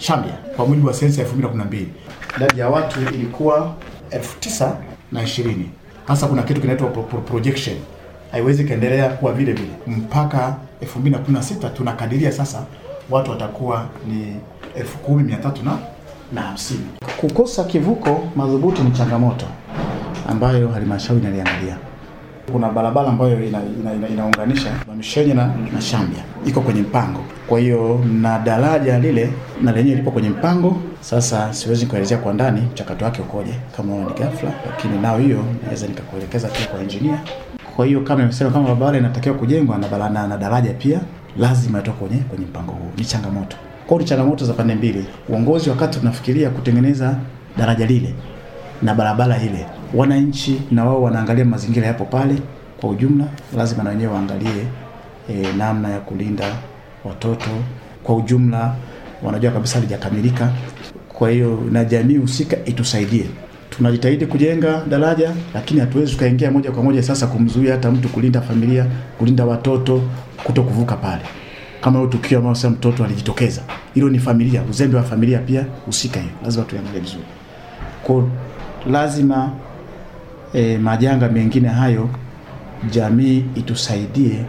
Shambia kwa mujibu wa sensa ya 2012 idadi ya watu ilikuwa elfu tisa na ishirini. Hasa kuna kitu kinaitwa pro pro projection, haiwezi kaendelea kuwa vile vile mpaka 2016. Tunakadiria sasa watu watakuwa ni elfu kumi mia tatu na na hamsini. Kukosa kivuko madhubuti ni changamoto ambayo halmashauri inaliangalia. Kuna barabara ambayo inaunganisha ina, ina, ina, Mamishenye na, na Shambia iko kwenye mpango. Kwa hiyo na daraja lile na lenyewe lipo kwenye mpango. Sasa siwezi kuelezea kwa ndani mchakato wake ukoje kama ni ghafla, lakini nao hiyo naweza nikakuelekeza pia kwa engineer. Kwa hiyo kama nimesema, kama barabara inatakiwa kujengwa na barabara na daraja pia lazima itoke kwenye kwenye mpango huu. Ni changamoto. Kwa hiyo ni changamoto za pande mbili. Uongozi wakati tunafikiria kutengeneza daraja lile na barabara ile, wananchi na wao wanaangalia mazingira yapo pale kwa ujumla, lazima na wenyewe waangalie e, namna ya kulinda watoto kwa ujumla. Wanajua kabisa halijakamilika, kwa hiyo na jamii husika itusaidie. Tunajitahidi kujenga daraja, lakini hatuwezi tukaingia moja kwa moja sasa kumzuia hata mtu kulinda familia, kulinda watoto kuto kuvuka pale. Kama hiyo tukio ambao sasa mtoto alijitokeza, hilo ni familia, uzembe wa familia pia husika, hiyo lazima tuangalie vizuri. Kwa lazima e, majanga mengine hayo jamii itusaidie